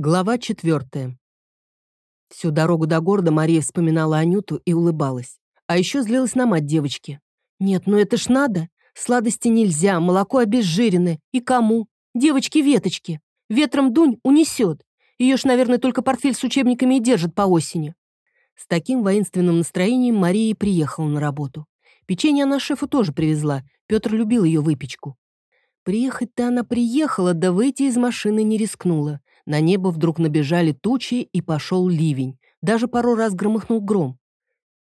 Глава четвертая. Всю дорогу до города Мария вспоминала Анюту и улыбалась. А еще злилась на мать девочки. «Нет, ну это ж надо. Сладости нельзя, молоко обезжиренное. И кому? Девочки-веточки. Ветром дунь унесет. Ее ж, наверное, только портфель с учебниками и держит по осени». С таким воинственным настроением Мария и приехала на работу. Печенье она шефу тоже привезла. Петр любил ее выпечку. Приехать-то она приехала, да выйти из машины не рискнула. На небо вдруг набежали тучи, и пошел ливень. Даже пару раз громыхнул гром.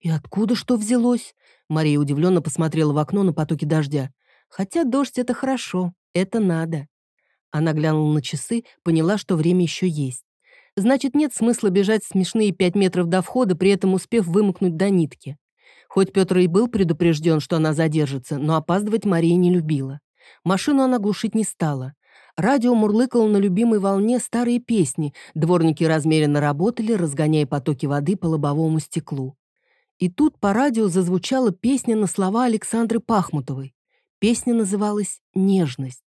«И откуда что взялось?» Мария удивленно посмотрела в окно на потоки дождя. «Хотя дождь — это хорошо, это надо». Она глянула на часы, поняла, что время еще есть. Значит, нет смысла бежать смешные пять метров до входа, при этом успев вымокнуть до нитки. Хоть Петр и был предупрежден, что она задержится, но опаздывать Мария не любила. Машину она глушить не стала. Радио мурлыкало на любимой волне старые песни, дворники размеренно работали, разгоняя потоки воды по лобовому стеклу. И тут по радио зазвучала песня на слова Александры Пахмутовой. Песня называлась «Нежность».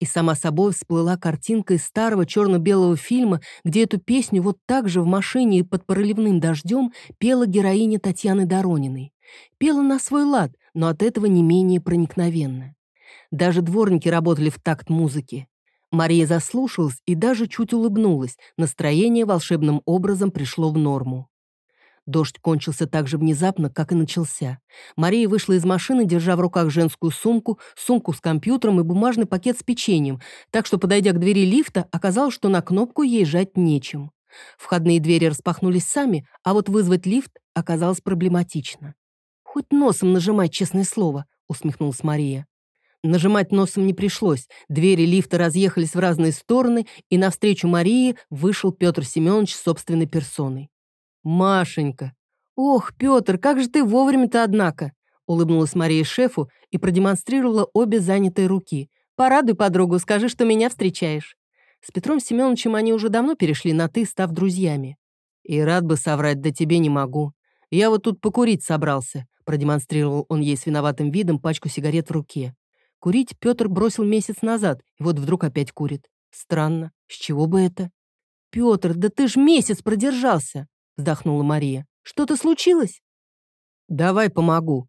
И сама собой всплыла картинка из старого черно-белого фильма, где эту песню вот так же в машине и под проливным дождем пела героиня Татьяны Дорониной. Пела на свой лад, но от этого не менее проникновенно. Даже дворники работали в такт музыки. Мария заслушалась и даже чуть улыбнулась. Настроение волшебным образом пришло в норму. Дождь кончился так же внезапно, как и начался. Мария вышла из машины, держа в руках женскую сумку, сумку с компьютером и бумажный пакет с печеньем, так что, подойдя к двери лифта, оказалось, что на кнопку ей жать нечем. Входные двери распахнулись сами, а вот вызвать лифт оказалось проблематично. «Хоть носом нажимать, честное слово», — усмехнулась Мария. Нажимать носом не пришлось. Двери лифта разъехались в разные стороны, и навстречу Марии вышел Петр Семенович собственной персоной. «Машенька! Ох, Петр, как же ты вовремя-то, однако!» Улыбнулась Мария шефу и продемонстрировала обе занятые руки. «Порадуй подругу, скажи, что меня встречаешь». С Петром Семеновичем они уже давно перешли на «ты», став друзьями. «И рад бы соврать, да тебе не могу. Я вот тут покурить собрался», продемонстрировал он ей с виноватым видом пачку сигарет в руке. Курить Петр бросил месяц назад, и вот вдруг опять курит. Странно. С чего бы это? «Петр, да ты ж месяц продержался!» вздохнула Мария. «Что-то случилось?» «Давай помогу».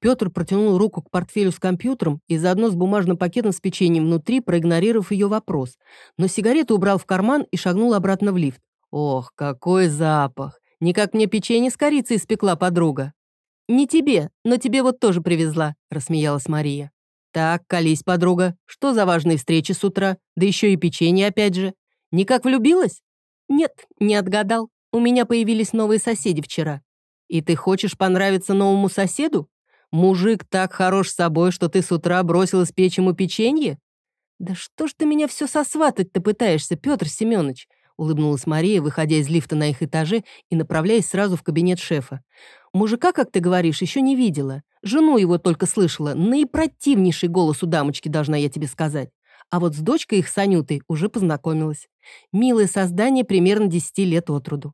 Петр протянул руку к портфелю с компьютером и заодно с бумажным пакетом с печеньем внутри, проигнорировав ее вопрос. Но сигарету убрал в карман и шагнул обратно в лифт. «Ох, какой запах! Не как мне печенье с корицей испекла подруга». «Не тебе, но тебе вот тоже привезла», — рассмеялась Мария. «Так, колись, подруга. Что за важные встречи с утра? Да еще и печенье опять же. Никак влюбилась?» «Нет, не отгадал. У меня появились новые соседи вчера. И ты хочешь понравиться новому соседу? Мужик так хорош собой, что ты с утра бросилась печь ему печенье? Да что ж ты меня все сосватать-то пытаешься, Петр Семенович?» Улыбнулась Мария, выходя из лифта на их этаже и направляясь сразу в кабинет шефа. «Мужика, как ты говоришь, еще не видела. Жену его только слышала. Наипротивнейший голос у дамочки, должна я тебе сказать. А вот с дочкой их с Анютой уже познакомилась. Милое создание примерно 10 лет от роду.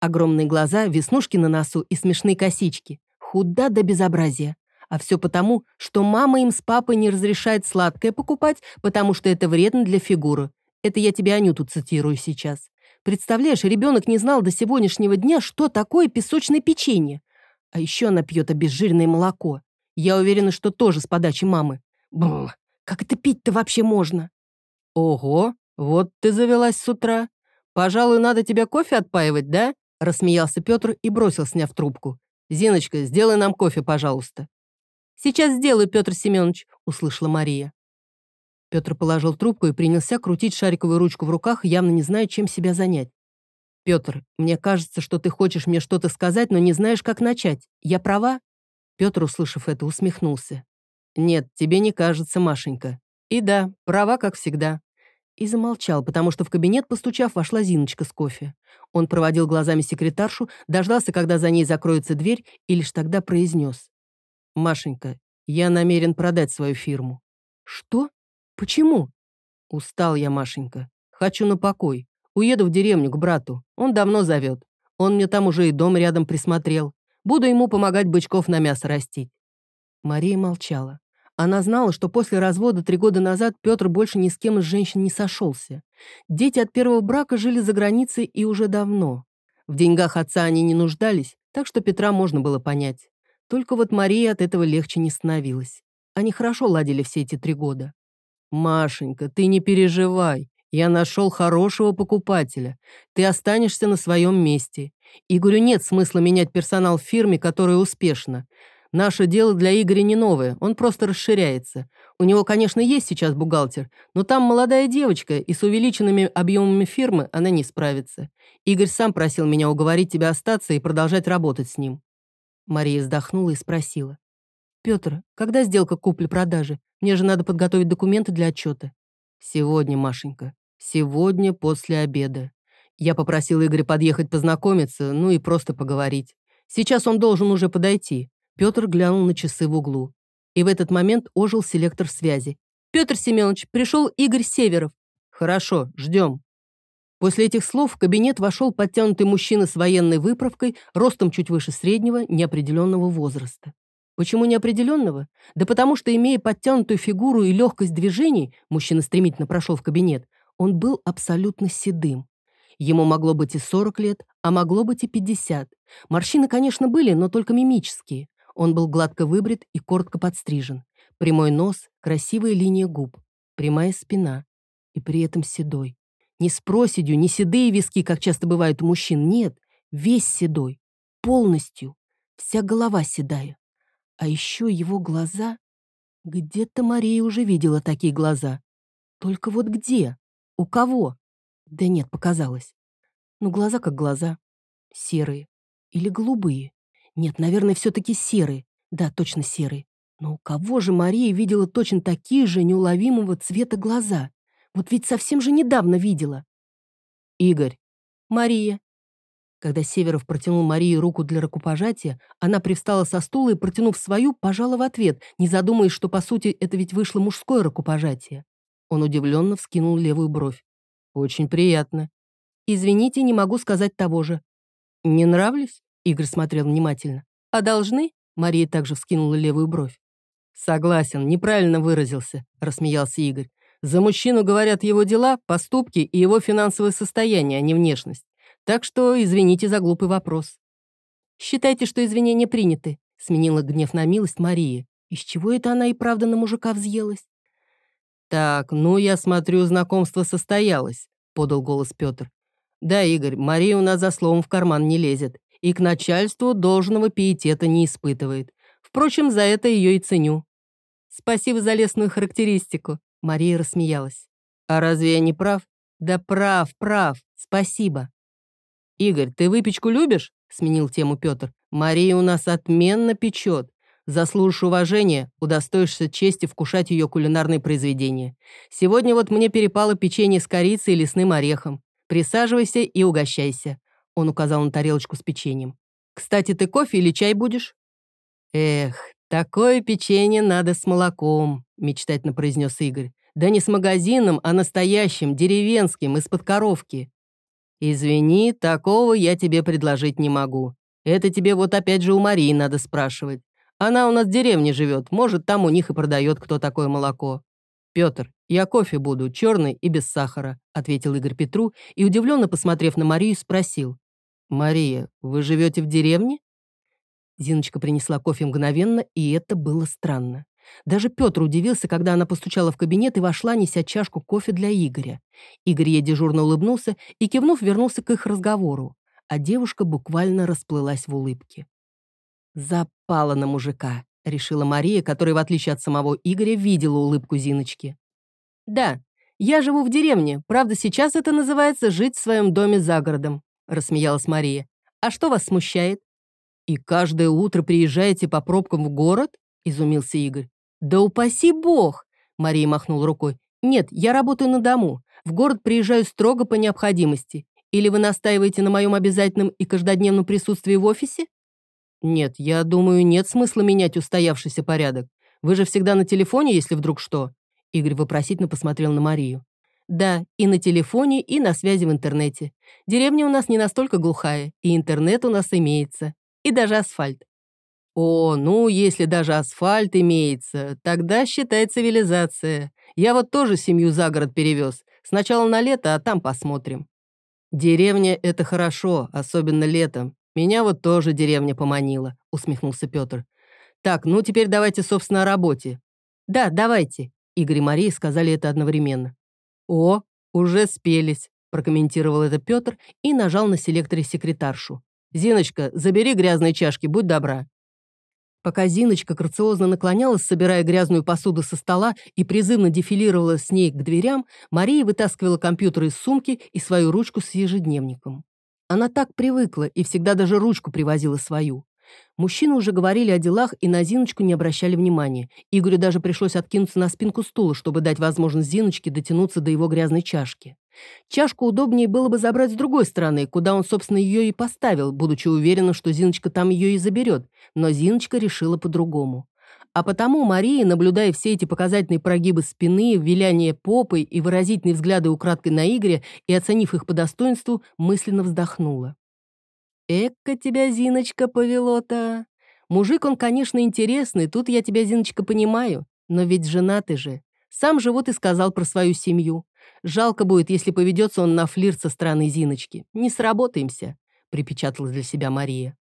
Огромные глаза, веснушки на носу и смешные косички. Худа до безобразия. А все потому, что мама им с папой не разрешает сладкое покупать, потому что это вредно для фигуры. Это я тебе Анюту цитирую сейчас. Представляешь, ребенок не знал до сегодняшнего дня, что такое песочное печенье. А еще она пьет обезжиренное молоко. Я уверена, что тоже с подачи мамы. Бррр, как это пить-то вообще можно? Ого, вот ты завелась с утра. Пожалуй, надо тебя кофе отпаивать, да? Рассмеялся Петр и бросил, сняв трубку. «Зиночка, сделай нам кофе, пожалуйста». «Сейчас сделаю, Петр Семенович», — услышала Мария. Петр положил трубку и принялся крутить шариковую ручку в руках, явно не зная, чем себя занять. «Петр, мне кажется, что ты хочешь мне что-то сказать, но не знаешь, как начать. Я права?» Петр, услышав это, усмехнулся. «Нет, тебе не кажется, Машенька. И да, права, как всегда. И замолчал, потому что в кабинет, постучав, вошла Зиночка с кофе. Он проводил глазами секретаршу, дождался, когда за ней закроется дверь, и лишь тогда произнес. «Машенька, я намерен продать свою фирму». «Что? Почему?» «Устал я, Машенька. Хочу на покой. Уеду в деревню к брату. Он давно зовет. Он мне там уже и дом рядом присмотрел. Буду ему помогать бычков на мясо растить». Мария молчала. Она знала, что после развода три года назад Петр больше ни с кем из женщин не сошелся. Дети от первого брака жили за границей и уже давно. В деньгах отца они не нуждались, так что Петра можно было понять. Только вот Мария от этого легче не становилась. Они хорошо ладили все эти три года. «Машенька, ты не переживай. Я нашел хорошего покупателя. Ты останешься на своем месте. Игорю нет смысла менять персонал в фирме, которая успешна. Наше дело для Игоря не новое, он просто расширяется. У него, конечно, есть сейчас бухгалтер, но там молодая девочка, и с увеличенными объемами фирмы она не справится. Игорь сам просил меня уговорить тебя остаться и продолжать работать с ним». Мария вздохнула и спросила. «Петр, когда сделка купли-продажи? Мне же надо подготовить документы для отчета». «Сегодня, Машенька. Сегодня после обеда. Я попросил Игоря подъехать познакомиться, ну и просто поговорить. Сейчас он должен уже подойти. Петр глянул на часы в углу. И в этот момент ожил селектор связи. «Петр Семенович, пришел Игорь Северов». «Хорошо, ждем». После этих слов в кабинет вошел подтянутый мужчина с военной выправкой, ростом чуть выше среднего, неопределенного возраста. Почему неопределенного? Да потому что, имея подтянутую фигуру и легкость движений, мужчина стремительно прошел в кабинет, он был абсолютно седым. Ему могло быть и 40 лет, а могло быть и 50. Морщины, конечно, были, но только мимические. Он был гладко выбрит и коротко подстрижен. Прямой нос, красивая линия губ, прямая спина. И при этом седой. Не с проседью, не седые виски, как часто бывает у мужчин, нет. Весь седой. Полностью. Вся голова седая. А еще его глаза... Где-то Мария уже видела такие глаза. Только вот где? У кого? Да нет, показалось. Ну, глаза как глаза. Серые. Или голубые. Нет, наверное, все-таки серый. Да, точно серый. Но у кого же Мария видела точно такие же неуловимого цвета глаза? Вот ведь совсем же недавно видела. Игорь. Мария. Когда Северов протянул Марии руку для рукопожатия, она привстала со стула и, протянув свою, пожала в ответ, не задумываясь, что, по сути, это ведь вышло мужское рукопожатие. Он удивленно вскинул левую бровь. «Очень приятно. Извините, не могу сказать того же. Не нравлюсь?» Игорь смотрел внимательно. «А должны?» Мария также вскинула левую бровь. «Согласен, неправильно выразился», — рассмеялся Игорь. «За мужчину говорят его дела, поступки и его финансовое состояние, а не внешность. Так что извините за глупый вопрос». «Считайте, что извинения приняты», — сменила гнев на милость Мария. Из чего это она и правда на мужика взъелась? «Так, ну, я смотрю, знакомство состоялось», — подал голос Петр. «Да, Игорь, Мария у нас за словом в карман не лезет и к начальству должного пиетета не испытывает. Впрочем, за это ее и ценю. Спасибо за лестную характеристику. Мария рассмеялась. А разве я не прав? Да прав, прав. Спасибо. Игорь, ты выпечку любишь? Сменил тему Петр. Мария у нас отменно печет. Заслужишь уважения, удостоишься чести вкушать ее кулинарные произведения. Сегодня вот мне перепало печенье с корицей и лесным орехом. Присаживайся и угощайся. Он указал на тарелочку с печеньем. «Кстати, ты кофе или чай будешь?» «Эх, такое печенье надо с молоком», — мечтательно произнес Игорь. «Да не с магазином, а настоящим, деревенским, из-под коровки». «Извини, такого я тебе предложить не могу. Это тебе вот опять же у Марии надо спрашивать. Она у нас в деревне живет, может, там у них и продает кто такое молоко. Петр, я кофе буду, черный и без сахара», — ответил Игорь Петру и, удивленно посмотрев на Марию, спросил. «Мария, вы живете в деревне?» Зиночка принесла кофе мгновенно, и это было странно. Даже Петр удивился, когда она постучала в кабинет и вошла, неся чашку кофе для Игоря. Игорь ей дежурно улыбнулся и, кивнув, вернулся к их разговору. А девушка буквально расплылась в улыбке. «Запала на мужика», — решила Мария, которая, в отличие от самого Игоря, видела улыбку Зиночки. «Да, я живу в деревне, правда, сейчас это называется жить в своем доме за городом рассмеялась Мария. «А что вас смущает?» «И каждое утро приезжаете по пробкам в город?» – изумился Игорь. «Да упаси бог!» – Мария махнула рукой. «Нет, я работаю на дому. В город приезжаю строго по необходимости. Или вы настаиваете на моем обязательном и каждодневном присутствии в офисе?» «Нет, я думаю, нет смысла менять устоявшийся порядок. Вы же всегда на телефоне, если вдруг что?» Игорь вопросительно посмотрел на Марию. Да, и на телефоне, и на связи в интернете. Деревня у нас не настолько глухая, и интернет у нас имеется. И даже асфальт. О, ну, если даже асфальт имеется, тогда считай цивилизация. Я вот тоже семью за город перевез. Сначала на лето, а там посмотрим. Деревня — это хорошо, особенно летом. Меня вот тоже деревня поманила, усмехнулся Петр. Так, ну теперь давайте, собственно, о работе. Да, давайте. Игорь и Мария сказали это одновременно. О, уже спелись, прокомментировал это Петр и нажал на селекторе секретаршу. «Зиночка, забери грязные чашки, будь добра». Пока Зиночка грациозно наклонялась, собирая грязную посуду со стола и призывно дефилировала с ней к дверям, Мария вытаскивала компьютер из сумки и свою ручку с ежедневником. Она так привыкла и всегда даже ручку привозила свою. Мужчины уже говорили о делах и на Зиночку не обращали внимания. Игорю даже пришлось откинуться на спинку стула, чтобы дать возможность Зиночке дотянуться до его грязной чашки. Чашку удобнее было бы забрать с другой стороны, куда он, собственно, ее и поставил, будучи уверенным, что Зиночка там ее и заберет. Но Зиночка решила по-другому. А потому Мария, наблюдая все эти показательные прогибы спины, виляние попой и выразительные взгляды украдкой на Игоря и оценив их по достоинству, мысленно вздохнула. «Эка тебя, Зиночка, повело-то! Мужик он, конечно, интересный, тут я тебя, Зиночка, понимаю, но ведь женатый же. Сам же вот и сказал про свою семью. Жалко будет, если поведется он на флирт со стороны Зиночки. Не сработаемся», — припечатала для себя Мария.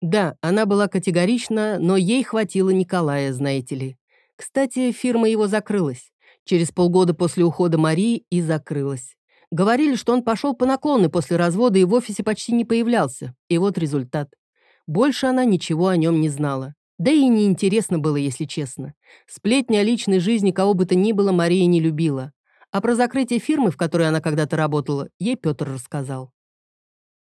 Да, она была категорична, но ей хватило Николая, знаете ли. Кстати, фирма его закрылась. Через полгода после ухода Марии и закрылась. Говорили, что он пошел по наклону после развода и в офисе почти не появлялся. И вот результат. Больше она ничего о нем не знала. Да и неинтересно было, если честно. Сплетни о личной жизни кого бы то ни было Мария не любила. А про закрытие фирмы, в которой она когда-то работала, ей Петр рассказал.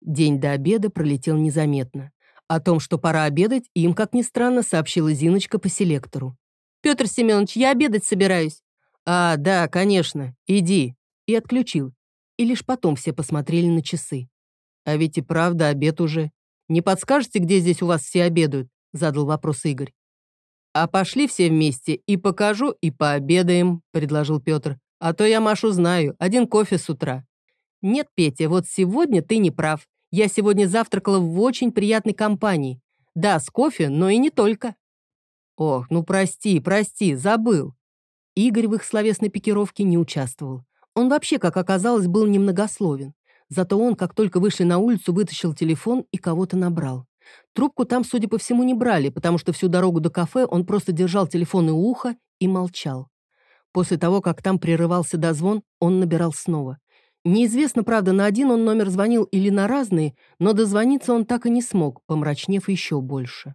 День до обеда пролетел незаметно. О том, что пора обедать, им, как ни странно, сообщила Зиночка по селектору. «Петр Семенович, я обедать собираюсь». «А, да, конечно, иди». И отключил. И лишь потом все посмотрели на часы. «А ведь и правда обед уже. Не подскажете, где здесь у вас все обедают?» Задал вопрос Игорь. «А пошли все вместе, и покажу, и пообедаем», предложил Петр. А то я Машу знаю, один кофе с утра. Нет, Петя, вот сегодня ты не прав. Я сегодня завтракала в очень приятной компании. Да, с кофе, но и не только. Ох, ну прости, прости, забыл. Игорь в их словесной пикировке не участвовал. Он вообще, как оказалось, был немногословен. Зато он, как только вышли на улицу, вытащил телефон и кого-то набрал. Трубку там, судя по всему, не брали, потому что всю дорогу до кафе он просто держал телефон у уха и молчал. После того, как там прерывался дозвон, он набирал снова. Неизвестно, правда, на один он номер звонил или на разные, но дозвониться он так и не смог, помрачнев еще больше.